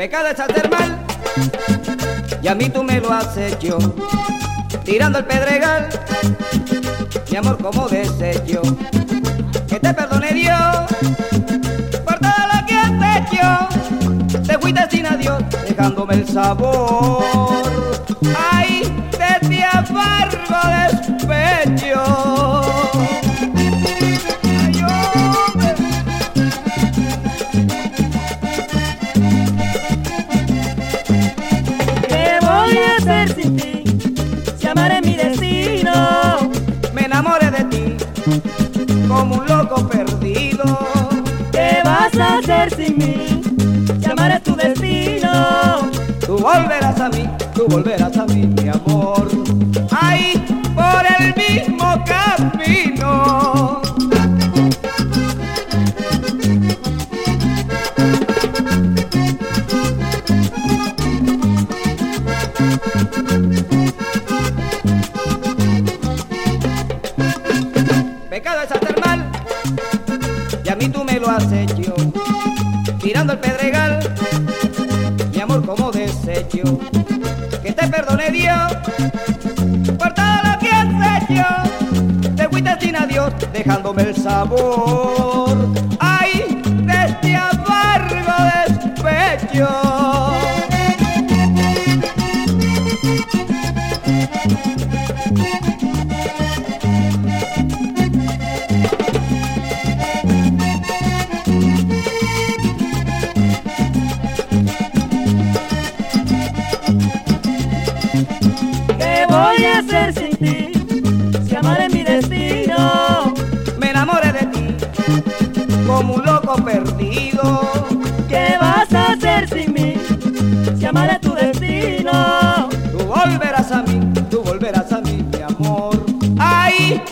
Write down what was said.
Pecado es hacer mal y a mí tú me lo has hecho. Tirando el pedregal, mi amor como desecho. Que te perdone Dios por todo lo que has hecho. Te fuiste sin adiós, dejándome el sabor. Como un loco perdido. ¿Qué vas a hacer sin mí? Si amar es tu destino. Tú volverás a mí, tú volverás a mí, mi amor. Ay, por el mismo camino. Pecado es hacer mal, y a mí tú me lo has hecho. Tirando el pedregal, mi amor como desecho. Que te perdone Dios por todo lo que has hecho. Te fuiste sin adiós, dejándome el sabor. hacer sin ti? Si amar es mi destino, me enamoré de ti, como un loco perdido. ¿Qué vas a hacer sin mí? Si amar es tu destino, tú volverás a mí, tú volverás a mí, mi amor. ¡Ay!